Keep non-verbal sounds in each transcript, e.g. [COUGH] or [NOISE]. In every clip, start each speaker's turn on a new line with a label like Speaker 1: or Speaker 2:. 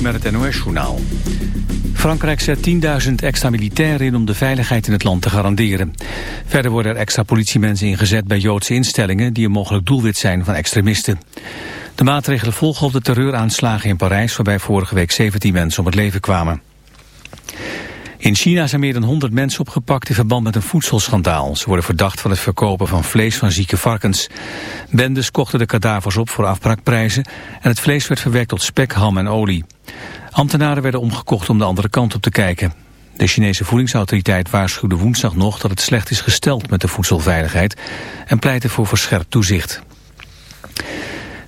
Speaker 1: Met het NOS-journaal. Frankrijk zet 10.000 extra militairen in om de veiligheid in het land te garanderen. Verder worden er extra politiemensen ingezet bij Joodse instellingen... die een mogelijk doelwit zijn van extremisten. De maatregelen volgen op de terreuraanslagen in Parijs... waarbij vorige week 17 mensen om het leven kwamen. In China zijn meer dan 100 mensen opgepakt in verband met een voedselschandaal. Ze worden verdacht van het verkopen van vlees van zieke varkens. Bendes kochten de kadavers op voor afbraakprijzen en het vlees werd verwerkt tot spek, ham en olie. Ambtenaren werden omgekocht om de andere kant op te kijken. De Chinese voedingsautoriteit waarschuwde woensdag nog dat het slecht is gesteld met de voedselveiligheid en pleitte voor verscherpt toezicht.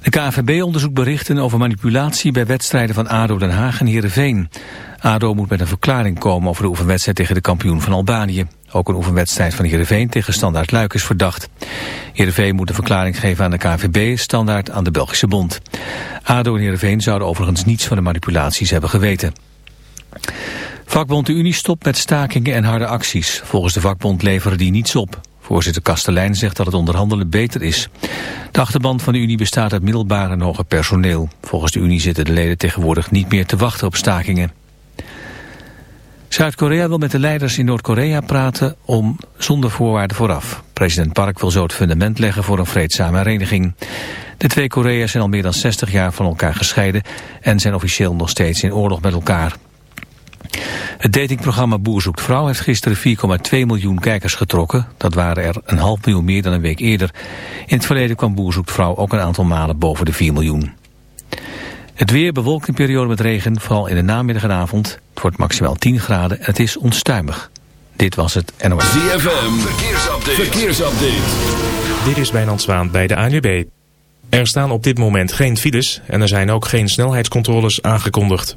Speaker 1: De KNVB onderzoekt berichten over manipulatie bij wedstrijden van ADO Den Haag en Heerenveen. ADO moet met een verklaring komen over de oefenwedstrijd tegen de kampioen van Albanië. Ook een oefenwedstrijd van Heerenveen tegen Standaard Luik is verdacht. Heerenveen moet een verklaring geven aan de KNVB, Standaard aan de Belgische Bond. ADO en Heerenveen zouden overigens niets van de manipulaties hebben geweten. Vakbond de Unie stopt met stakingen en harde acties. Volgens de vakbond leveren die niets op. Voorzitter Kastelein zegt dat het onderhandelen beter is. De achterband van de Unie bestaat uit middelbaar en hoger personeel. Volgens de Unie zitten de leden tegenwoordig niet meer te wachten op stakingen. Zuid-Korea wil met de leiders in Noord-Korea praten om zonder voorwaarden vooraf. President Park wil zo het fundament leggen voor een vreedzame hereniging. De twee Korea's zijn al meer dan 60 jaar van elkaar gescheiden en zijn officieel nog steeds in oorlog met elkaar. Het datingprogramma Boer zoekt vrouw heeft gisteren 4,2 miljoen kijkers getrokken. Dat waren er een half miljoen meer dan een week eerder. In het verleden kwam Boer zoekt vrouw ook een aantal malen boven de 4 miljoen. Het weer bewolkt in periode met regen, vooral in de namiddag en avond. Het wordt maximaal 10 graden en het is onstuimig. Dit was het NOS.
Speaker 2: ZFM, verkeersupdate. verkeersupdate.
Speaker 3: Dit is Wijnand Zwaan bij de ANWB. Er staan op dit moment geen files en er zijn ook geen snelheidscontroles aangekondigd.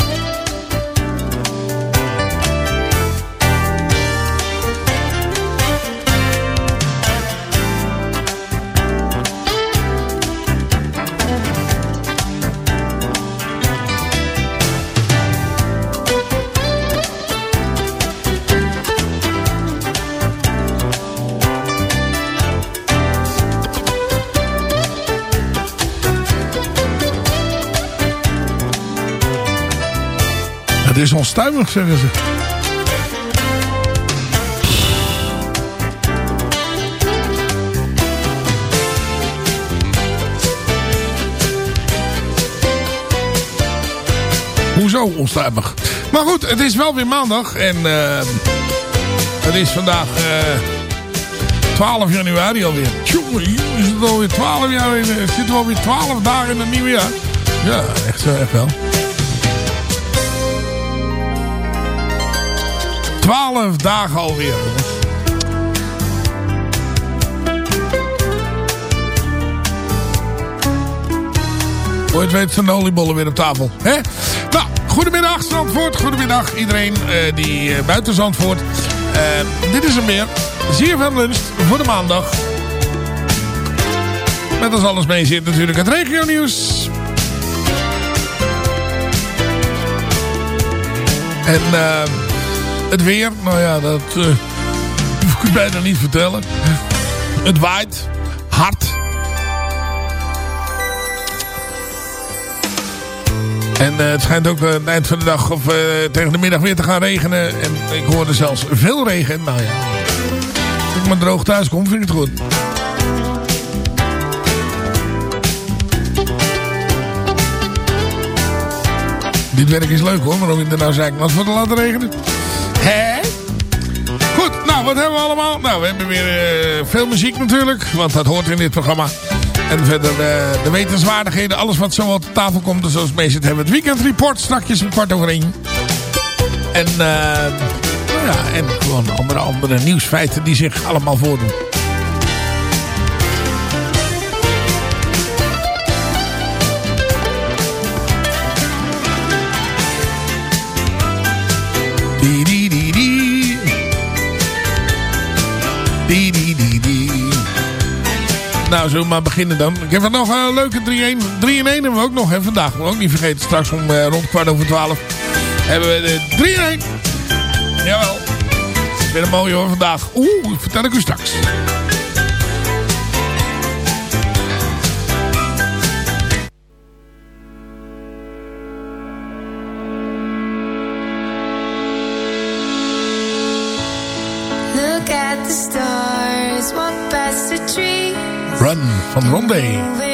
Speaker 4: Is onstuimig, zeggen ze. Hoezo onstuimig? Maar goed, het is wel weer maandag. En uh, het is vandaag uh, 12 januari alweer. Tjonge, is het alweer 12 jaar in, het zitten we alweer 12 dagen in het nieuwe jaar. Ja, echt, uh, echt wel. 12 dagen alweer. Ooit weet de oliebollen weer op tafel. Hè? Nou, goedemiddag Zandvoort. Goedemiddag iedereen uh, die uh, buiten Zandvoort. Uh, dit is hem weer. ZFM Lunch voor de maandag. Met als alles mee zit natuurlijk het regio nieuws. En het weer, nou ja, dat [LAUGHS] hoef ik bijna niet vertellen. Het waait hard. En uh, het schijnt ook uh, het eind van de dag of uh, tegen de middag weer te gaan regenen. En ik hoorde zelfs veel regen. Nou ja, als ik maar droog thuis kom, vind ik het goed. Dit werk is leuk hoor, waarom je er nou wat voor te laten regenen. Hè? Goed, nou wat hebben we allemaal? Nou, we hebben weer veel muziek natuurlijk, want dat hoort in dit programma. En verder uh, de wetenswaardigheden, alles wat zo op tafel komt. Dus zoals mee zit hebben we het weekend report straks een kwart over één. En, uh, nou ja, en gewoon andere, andere nieuwsfeiten die zich allemaal voordoen. Die, die, die, die. Nou, zullen we maar beginnen dan. Ik heb nog een leuke 3-1. 3 in 1 hebben we ook nog. Hè, vandaag. We ook niet vergeten. Straks om uh, rond kwart over 12 hebben we de 3 in 1. Jawel. Weer een mooie hoor vandaag. Oeh, vertel ik u straks. Run van Rondé.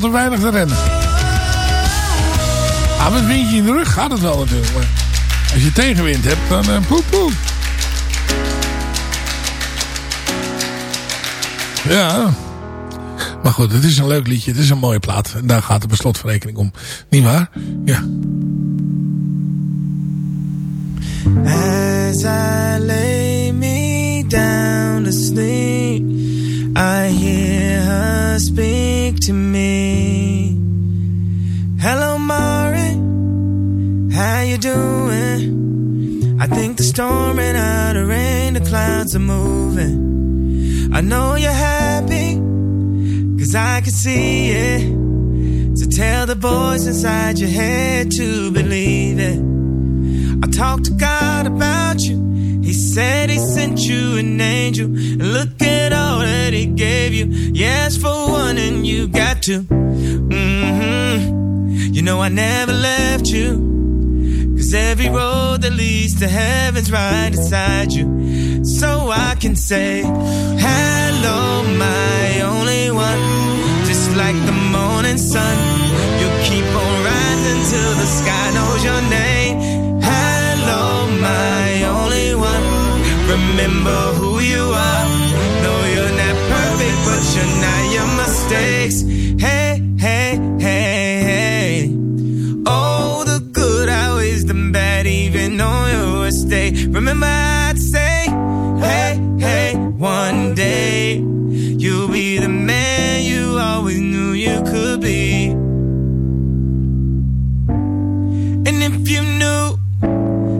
Speaker 4: Valt weinig te rennen. Ah, met windje in de rug gaat het wel natuurlijk. Maar als je tegenwind hebt, dan uh, poep poep. Ja. Maar goed, het is een leuk liedje. Het is een mooie plaat. En daar gaat de beslotverrekening om. Niet waar? Ja.
Speaker 5: As I lay me down to I hear her speak to me. Doing? I think the storm ran out of rain, the clouds are moving. I know you're happy, cause I can see it. So tell the voice inside your head to believe it. I talked to God about you. He said he sent you an angel. And look at all that he gave you. Yes, for one, and you got to. Mm-hmm. You know I never left you. Every road that leads to heaven's right inside you. So I can say, Hello, my only one. Just like the morning sun. You keep on rising till the sky knows your name. Hello, my only one. Remember who you are. No, you're not perfect, but you're not your mistakes. Hey, day. Remember, I'd say, hey, hey, one day you'll be the man you always knew you could be. And if you knew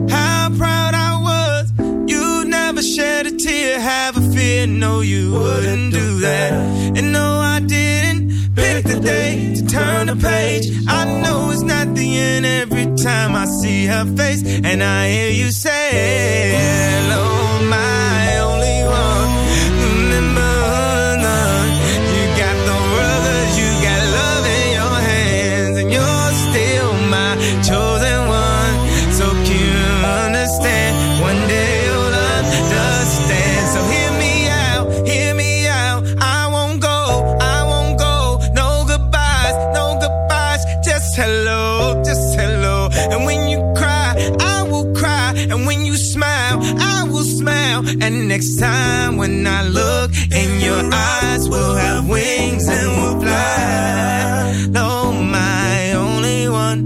Speaker 5: how proud I was, you'd never shed a tear, have a fear, no, you wouldn't do that. And no, I didn't to turn the page. I know it's not the end every time I see her face, and I hear you say, Hello, my And next time when I look in your eyes, we'll have wings and we'll fly. No, my only one.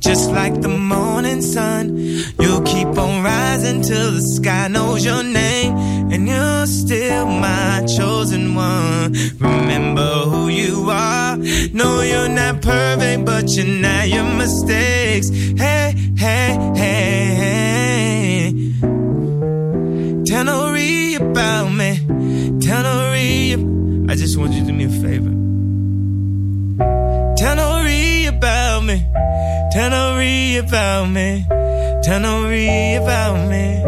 Speaker 5: Just like the morning sun, you'll keep on rising till the sky knows your name. And you're still my chosen one. Remember who you are. No, you're not perfect, but you're not your mistakes. Hey, hey, hey, hey. About me. Tell Nori. I just want you to do me a favor. Tell Nori about me. Tell Nori about me. Tell Nori about me.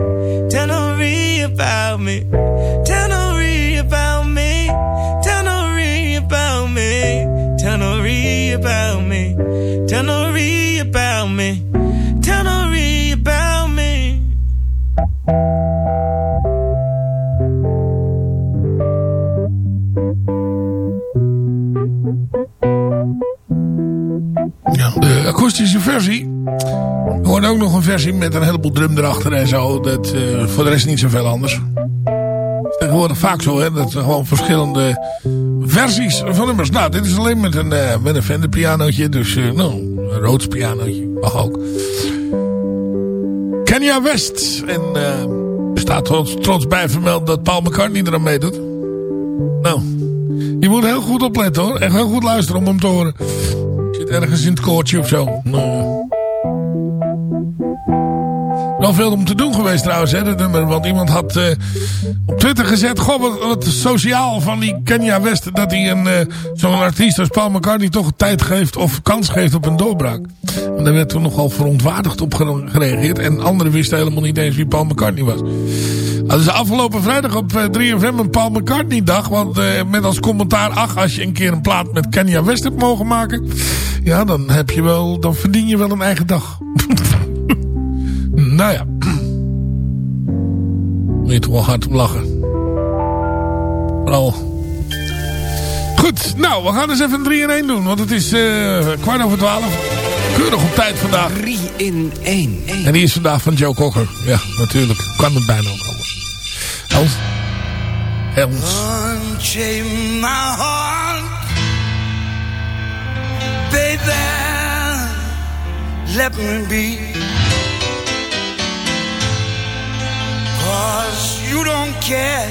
Speaker 5: Tell Nori about me. Tell Nori about me. Tell Nori about me. Tell Nori about me. Tell Nori about me. Tell Nori about me.
Speaker 4: De akoestische versie. Er hoort ook nog een versie met een heleboel drum erachter en zo. Dat, eh, voor de rest niet zoveel anders. Tegenwoordig vaak zo, hè. Dat er gewoon verschillende versies van nummers. Nou, dit is alleen met een, eh, met een Fender pianootje. Dus, eh, nou, een Rhodes pianootje. Mag ook. Kenya West. En er staat trots, trots bij vermeld dat Paul McCartney er aan meedoet. Nou, je moet heel goed opletten hoor. Echt heel goed luisteren om hem te horen. Ergens in het koortje of zo. Wel veel om te doen geweest trouwens, hè, dat nummer. Want iemand had eh, op Twitter gezet... Goh, wat, wat sociaal van die Kenya West... dat hij eh, zo'n artiest als Paul McCartney toch tijd geeft... of kans geeft op een doorbraak. En daar werd toen nogal verontwaardigd op gere- gereageerd. En anderen wisten helemaal niet eens wie Paul McCartney was. Dat is afgelopen vrijdag op eh, 3FM een Paul McCartney dag. Want eh, met als commentaar... ach, als je een keer een plaat met Kenya West hebt mogen maken... ja, dan, heb je wel, dan verdien je wel een eigen dag. Nou ja. Moet je toch wel hard om lachen. Oh. Goed, nou, we gaan eens even een 3 in 1 doen. Want het is eh, kwart over 12. Keurig op tijd vandaag.
Speaker 6: 3 in 1.
Speaker 4: En die is vandaag van Joe Cocker. Ja, natuurlijk. Kan het bijna ook allemaal. Els. Els.
Speaker 7: Unchain my heart, baby. Let me be. Cause you don't care.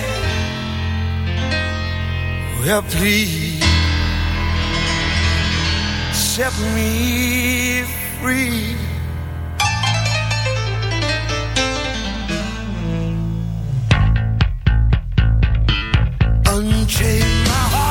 Speaker 7: Well, please set me free. Unchain my heart,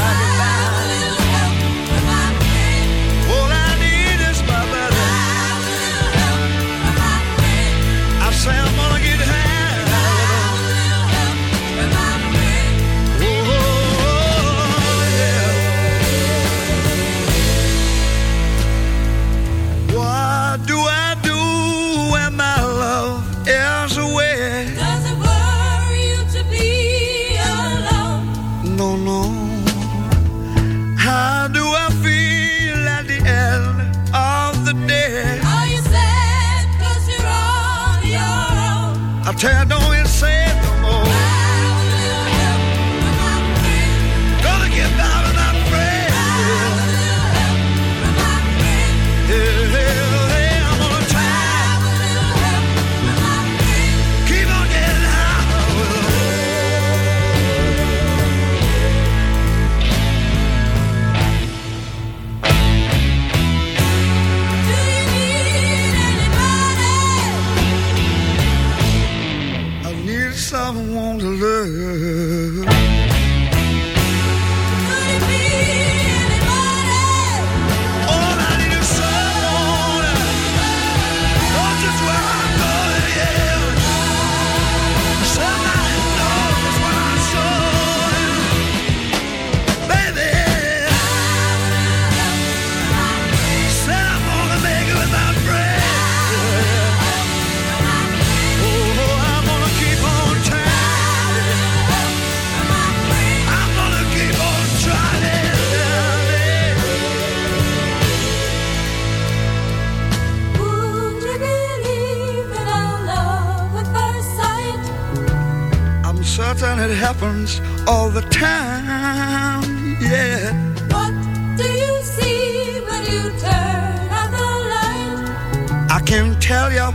Speaker 7: happens all the time. Yeah.
Speaker 8: What do you see when you turn out the light?
Speaker 7: I can't tell you,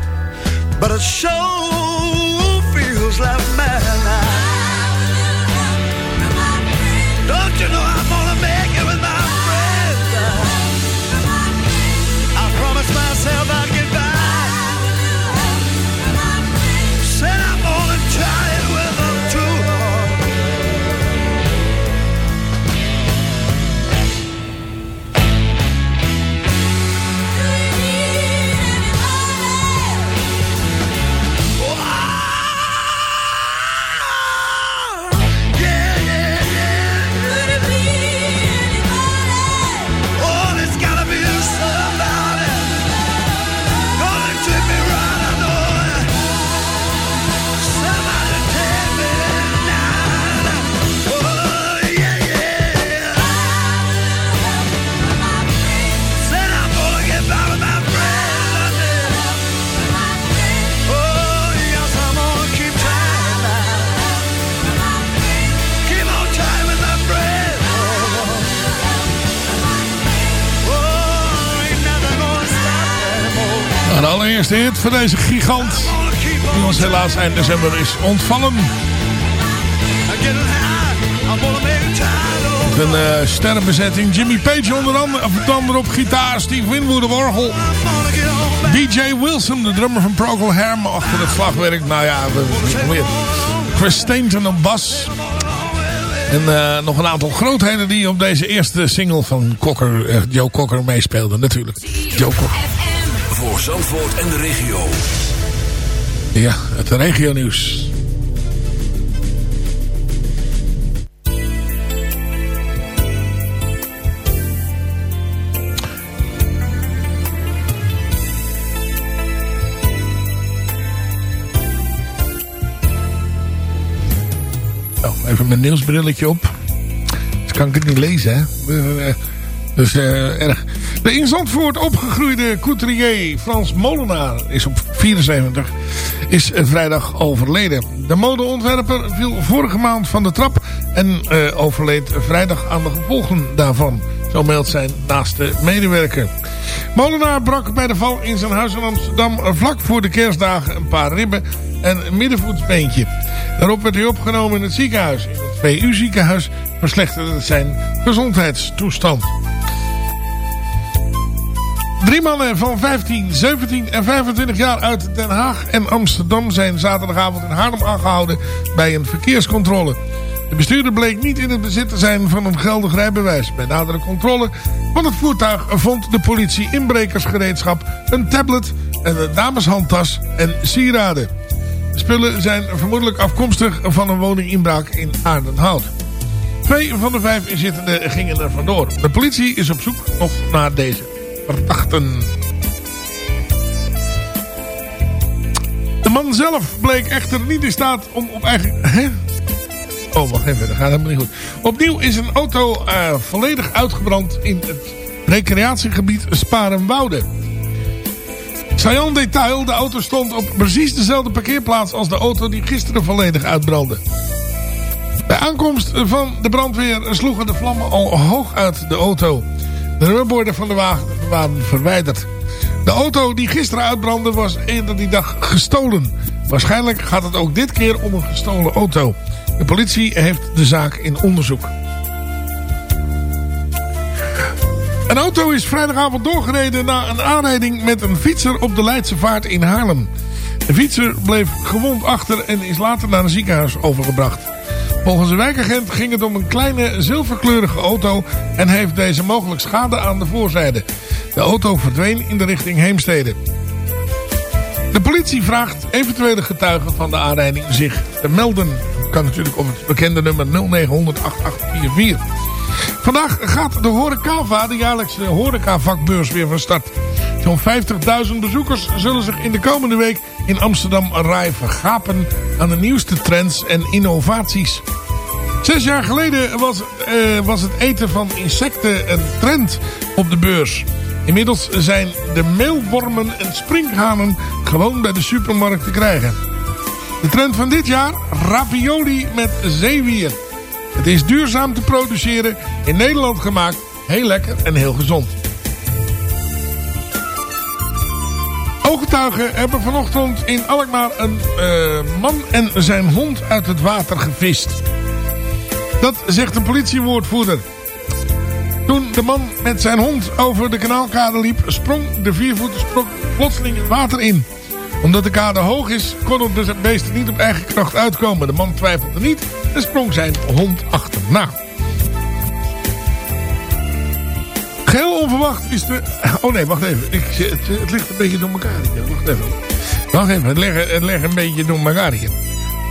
Speaker 7: but it sure feels like madness. Don't you know I'm
Speaker 4: allereerste hit voor deze gigant. Die ons helaas eind december is ontvallen. Een eh sterrenbezetting. Jimmy Page onder andere, of op gitaar. Steve Winwood op orgel. DJ Wilson, de drummer van Procol Harum. Achter het slagwerk. Nou ja, we, we, weer. Chris Stainton op bas. En eh, nog een aantal grootheden die op deze eerste single van Cocker, eh, Joe Cocker meespeelden. Natuurlijk. Cocker.
Speaker 2: Voor Zandvoort en de regio.
Speaker 4: Ja, het regio nieuws. Oh, even mijn nieuwsbrilletje op. Dus kan ik het niet lezen, hè? Dus eh, erg. De in Zandvoort opgegroeide couturier Frans Molenaar is op 74 is eh, vrijdag overleden. De modeontwerper viel vorige maand van de trap en eh, overleed vrijdag aan de gevolgen daarvan. Zo meldt zijn naaste medewerker. Molenaar brak bij de val in zijn huis in Amsterdam vlak voor de kerstdagen een paar ribben en een middenvoetsbeentje. Daarop werd hij opgenomen in het ziekenhuis. In het VU ziekenhuis verslechterde zijn gezondheidstoestand. Drie mannen van 15, 17 en 25 jaar uit Den Haag en Amsterdam zijn zaterdagavond in Haarlem aangehouden bij een verkeerscontrole. De bestuurder bleek niet in het bezit te zijn van een geldig rijbewijs. Bij nadere controle van het voertuig vond de politie inbrekersgereedschap, een tablet, een dameshandtas en sieraden. De spullen zijn vermoedelijk afkomstig van een woninginbraak in Aardenhout. Twee van de vijf inzittenden gingen er vandoor. De politie is op zoek nog naar deze verdachten. De man zelf bleek echter niet in staat om op eigen... Hè? Oh, wacht even, dat gaat helemaal niet goed. Opnieuw is een auto uh, volledig uitgebrand in het recreatiegebied Sparenwoude. Sajan detail, de auto stond op precies dezelfde parkeerplaats als de auto die gisteren volledig uitbrandde. Bij aankomst van de brandweer sloegen de vlammen al hoog uit de auto. De rubberborden van de wagen waren verwijderd. De auto die gisteren uitbrandde was eerder die dag gestolen. Waarschijnlijk gaat het ook dit keer om een gestolen auto. De politie heeft de zaak in onderzoek. Een auto is vrijdagavond doorgereden na een aanrijding met een fietser op de Leidse Vaart in Haarlem. De fietser bleef gewond achter en is later naar een ziekenhuis overgebracht. Volgens een wijkagent ging het om een kleine zilverkleurige auto en heeft deze mogelijk schade aan de voorzijde. De auto verdween in de richting Heemstede. De politie vraagt eventuele getuigen van de aanrijding zich te melden. Kan natuurlijk op het bekende nummer 0900 8844. Vandaag gaat de Horecava, de jaarlijkse horecavakbeurs, weer van start. Zo'n 50.000 bezoekers zullen zich in de komende week in Amsterdam Rai vergapen aan de nieuwste trends en innovaties. Zes jaar geleden was, uh, was het eten van insecten een trend op de beurs. Inmiddels zijn de meelwormen en springhanen gewoon bij de supermarkt te krijgen. De trend van dit jaar, ravioli met zeewier. Het is duurzaam te produceren, in Nederland gemaakt, heel lekker en heel gezond. Ooggetuigen hebben vanochtend in Alkmaar een uh, man en zijn hond uit het water gevist. Dat zegt een politiewoordvoerder. Toen de man met zijn hond over de kanaalkade liep, sprong de viervoeter sprong plotseling het water in. Omdat de kade hoog is, kon het dus beest niet op eigen kracht uitkomen. De man twijfelde niet en sprong zijn hond achterna. Geheel onverwacht is de... Oh nee, wacht even. Ik, het, ligt een beetje door elkaar. Wacht even. Wacht even, het ligt, het ligt een beetje door elkaar hier.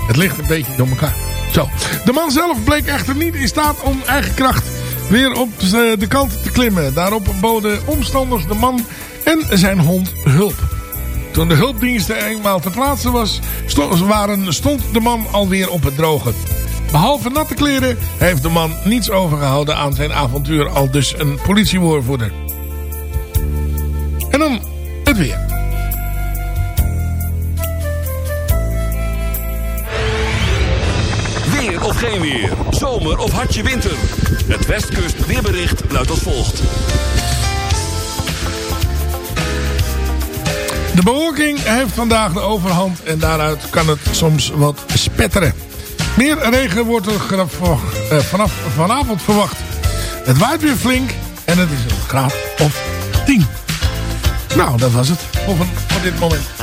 Speaker 4: Het ligt een beetje door elkaar. Zo. De man zelf bleek echter niet in staat om eigen kracht weer op de kant te klimmen. Daarop boden omstanders de man en zijn hond hulp. Toen de hulpdiensten eenmaal te plaatsen was, stond, waren, stond de man alweer op het droge. Behalve natte kleren heeft de man niets overgehouden aan zijn avontuur, al dus een politiewoordvoerder. En dan het weer.
Speaker 2: Weer, zomer of hartje winter. Het Westkust weerbericht luidt als volgt.
Speaker 4: De bewolking heeft vandaag de overhand en daaruit kan het soms wat spetteren. Meer regen wordt er eh, vanaf vanavond verwacht. Het waait weer flink en het is een graad of 10. Nou, dat was het voor, voor dit moment.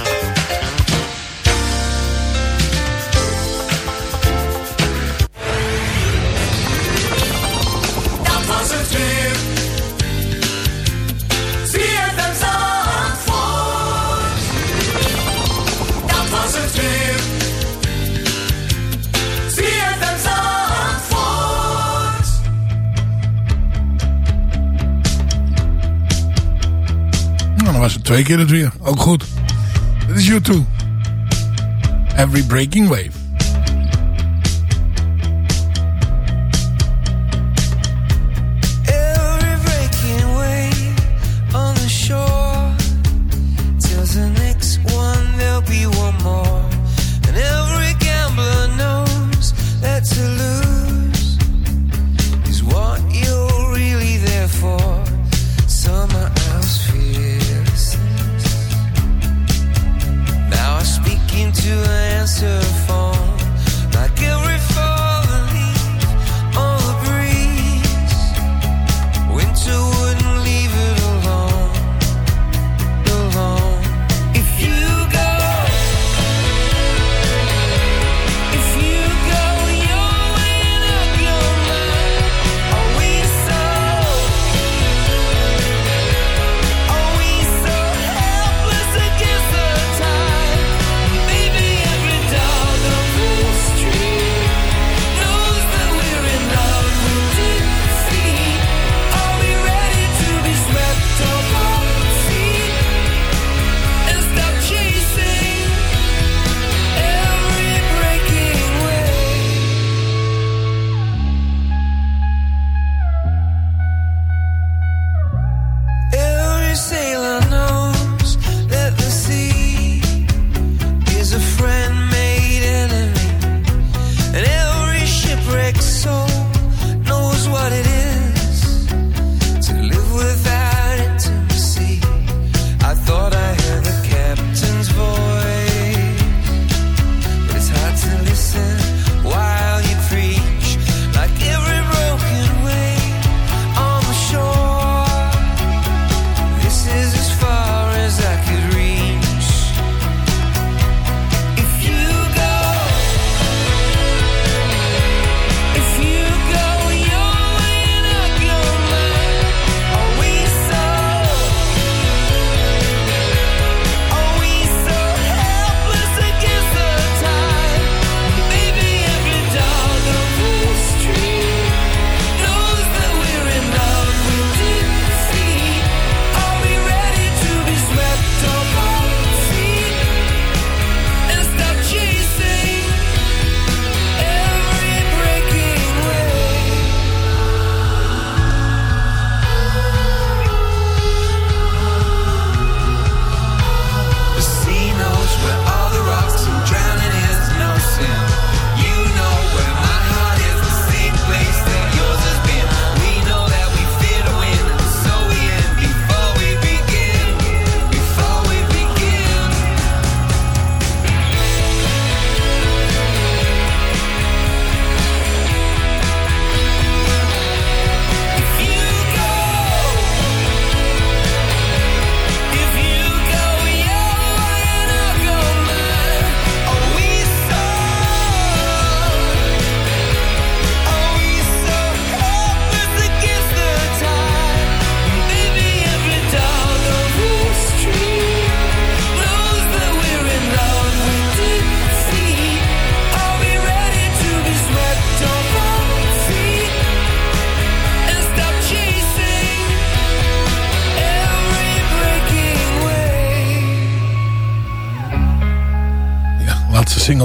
Speaker 4: Twee keer het weer. Ook goed. Dit is U2. Every Breaking Wave.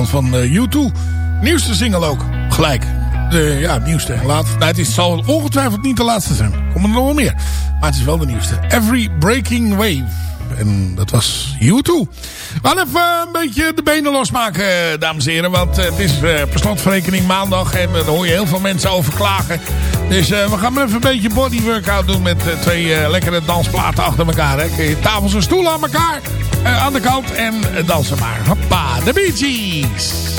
Speaker 4: Van eh, U2. Nieuwste single ook, gelijk. De, ja, nieuwste. Laat, nou, het is, zal ongetwijfeld niet de laatste zijn. Komen er nog wel meer. Maar het is wel de nieuwste. Every Breaking Wave. En dat was U2. We gaan even een beetje de benen losmaken, dames en heren. Want het is uh, per slotverrekening maandag. En daar hoor je heel veel mensen over klagen. Dus uh, we gaan even een beetje body workout doen met twee lekkere dansplaten achter elkaar. Hè. Tafels en stoelen aan elkaar. aan de kant en dansen maar. Hoppa, de Bee.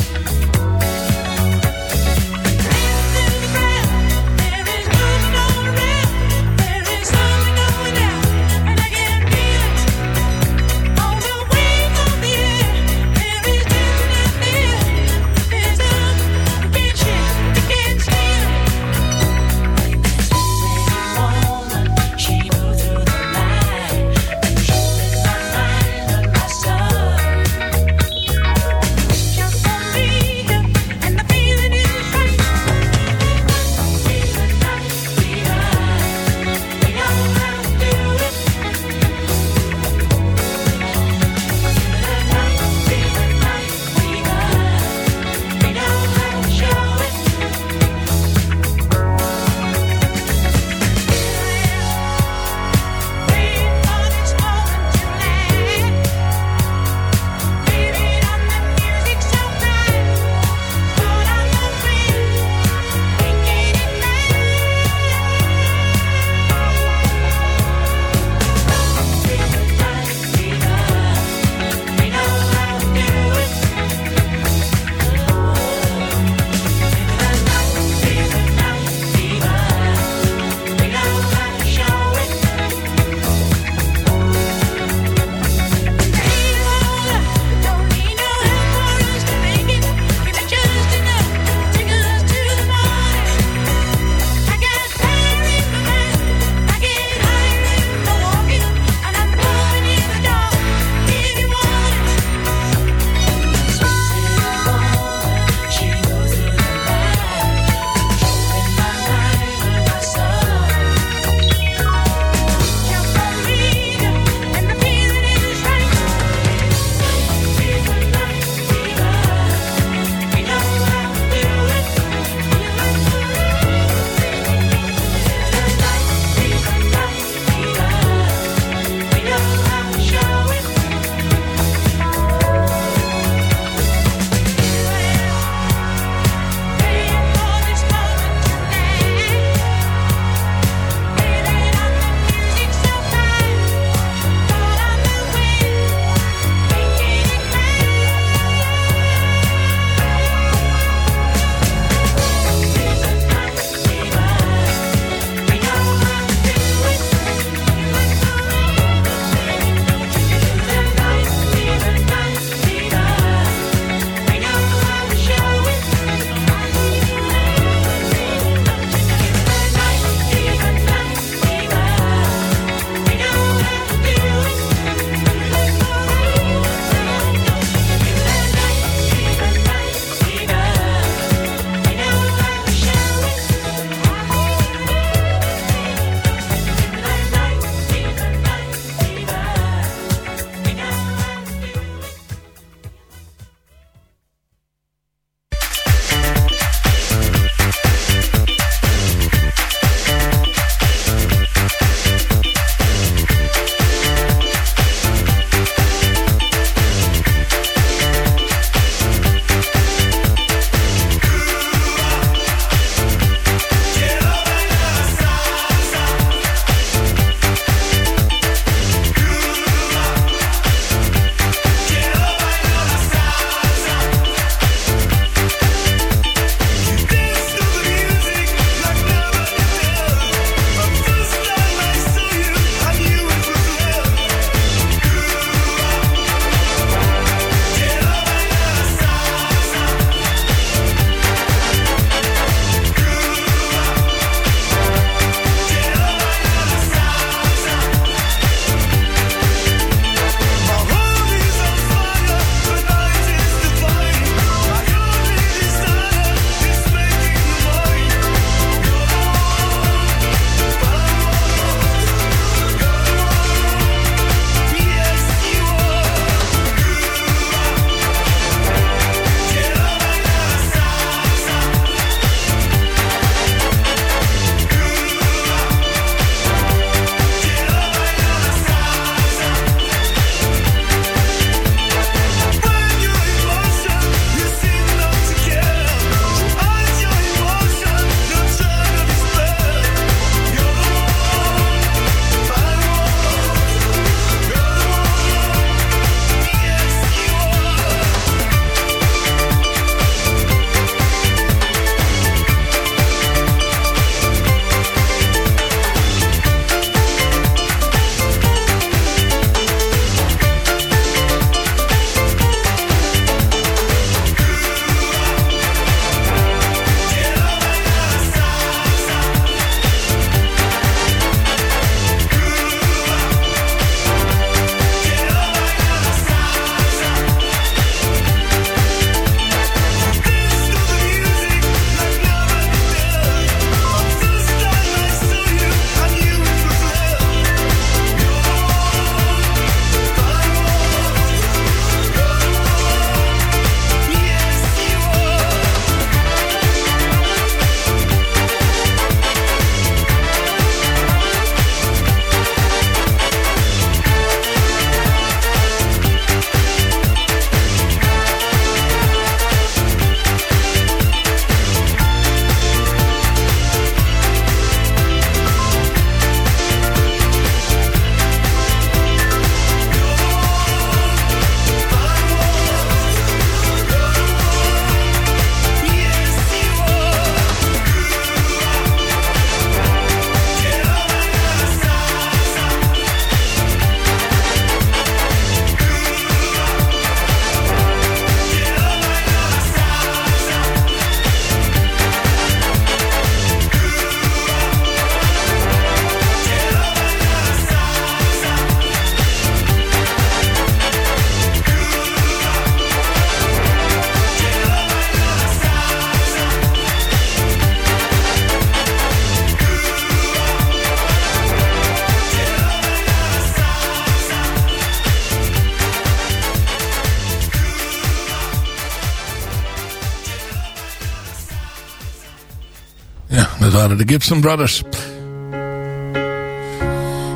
Speaker 8: Dat
Speaker 4: waren de Gibson Brothers.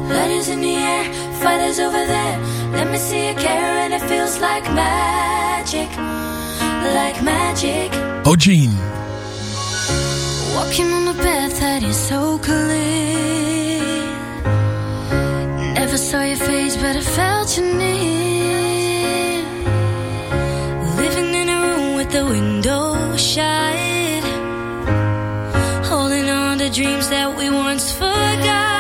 Speaker 8: Letters in the air, fighters over there. Let me see a care and it feels like magic. Like magic.
Speaker 4: Oh, Jean.
Speaker 8: Walking on the path that is so clear. Never saw your face, but I felt your need. dreams that we once forgot.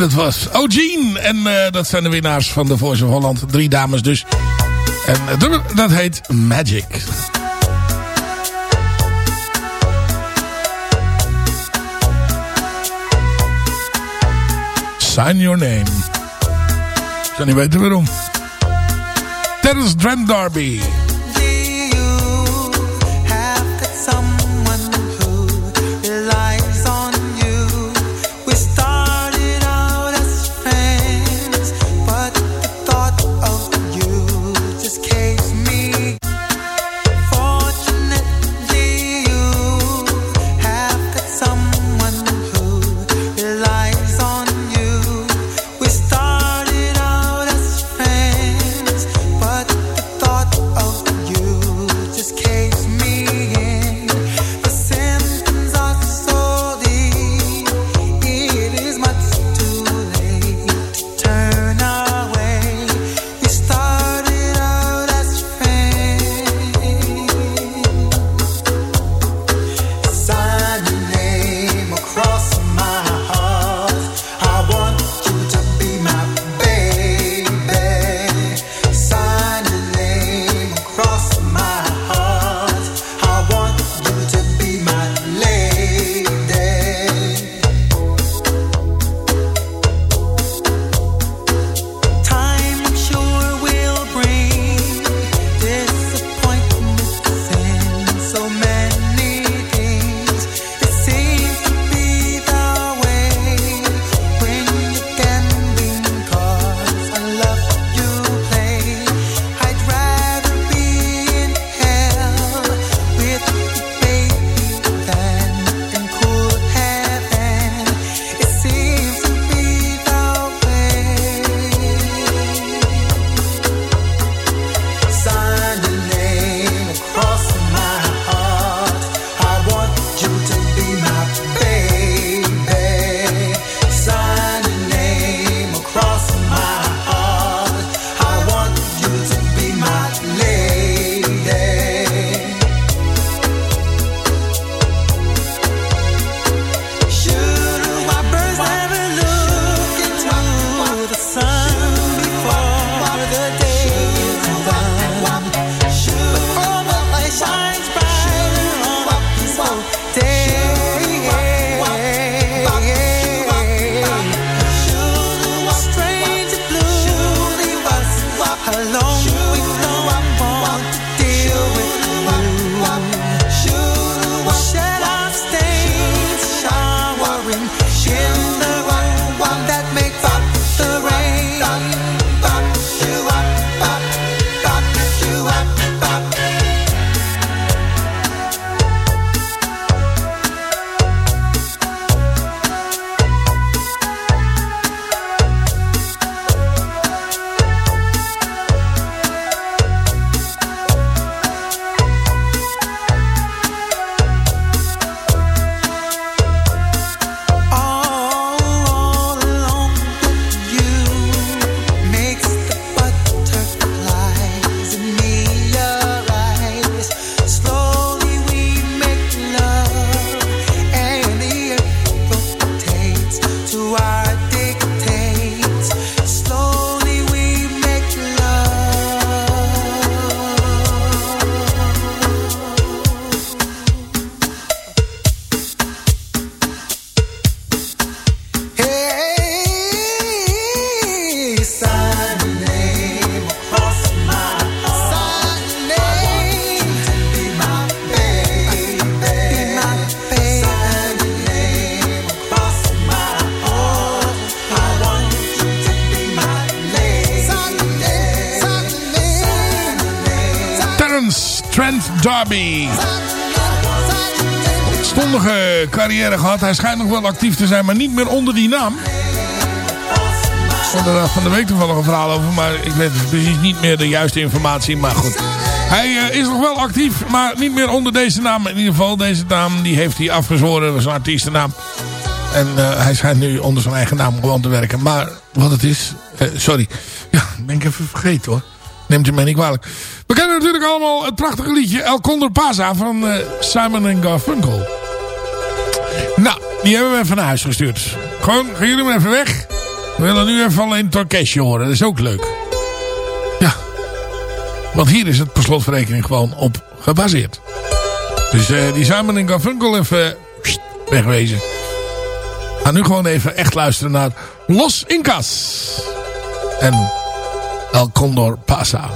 Speaker 4: dat was Ogene. En eh, dat zijn de winnaars van de Voice of Holland. Drie dames dus. En eh, het dat heet Magic. Sign Your Name. Ik zou niet weten waarom. Terence Dren Darby. Hij schijnt nog wel actief te zijn, maar niet meer onder die naam. Ik had er van de week toevallig een verhaal over, maar ik weet precies niet meer de juiste informatie. Maar goed, hij eh, is nog wel actief, maar niet meer onder deze naam. In ieder geval, deze naam die heeft hij afgezworen, zijn artiestennaam. En eh, hij schijnt nu onder zijn eigen naam gewoon te werken. Maar wat het is, eh, sorry. [LAUGHS] Ja, ben ik even vergeten hoor. Neemt u mij niet kwalijk. We kennen natuurlijk allemaal het prachtige liedje El Condor Pasa van Simon Garfunkel. Die hebben we even naar huis gestuurd. Gewoon, gaan jullie maar even weg. We willen nu even alleen het orkestje horen. Dat is ook leuk. Ja. Want hier is het per slotverrekening gewoon op gebaseerd. Dus eh, die Simon Garfunkel even wegwezen. Ga nu gewoon even echt luisteren naar Los Incas. En El Condor Pasa.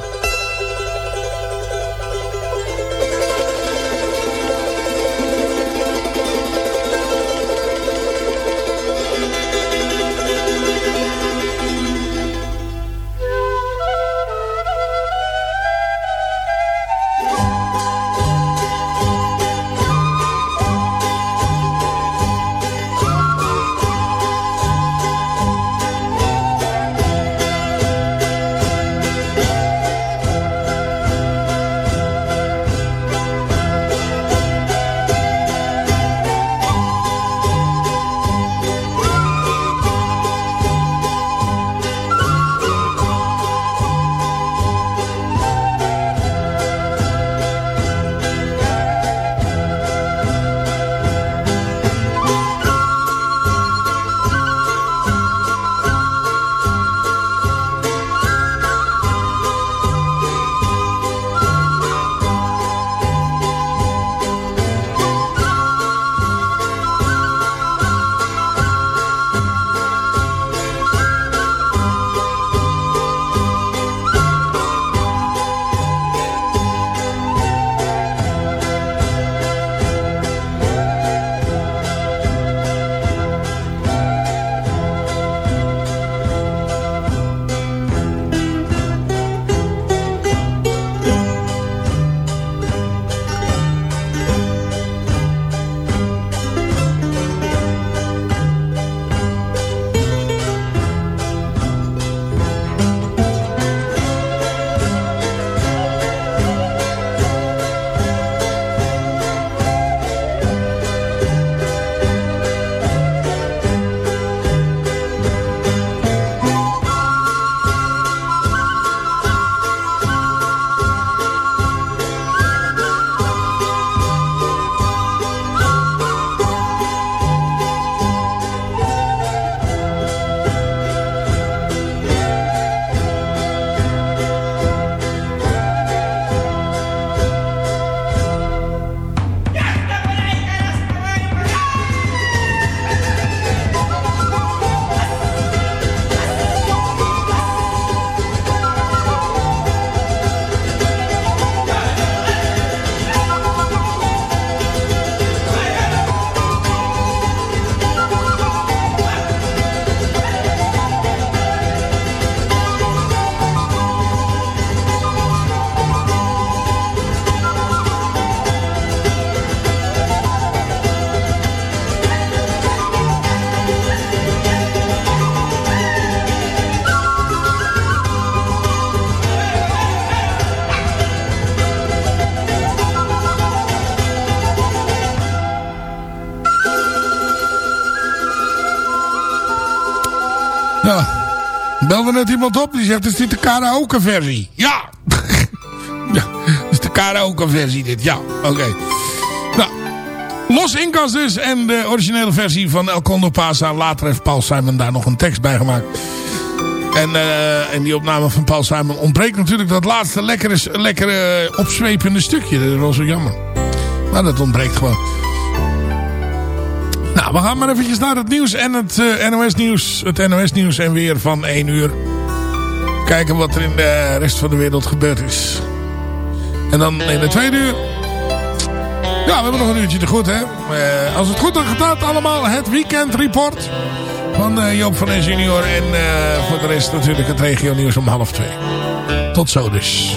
Speaker 4: Belde net iemand op. Die zegt, is dit de karaoke versie? Ja. [LAUGHS] ja. is de karaoke versie dit. Ja. Oké. Nou. Los Incas dus. En de originele versie van El Condor Pasa. Later heeft Paul Simon daar nog een tekst bij gemaakt. En, uh, en die opname van Paul Simon ontbreekt natuurlijk dat laatste lekkere, lekkere opzwepende stukje. Dat wel zo jammer. Maar dat ontbreekt gewoon. Nou, we gaan maar eventjes naar het nieuws en het uh, NOS nieuws. Het NOS nieuws en weer van 1 uur. Kijken wat er in de rest van de wereld gebeurd is. En dan in de tweede uur. Ja, we hebben nog een uurtje te goed, hè. Uh, als het goed gaat allemaal het weekend report. Van uh, Joop van Es junior. En voor de rest natuurlijk het regio nieuws om half twee. Tot zo dus.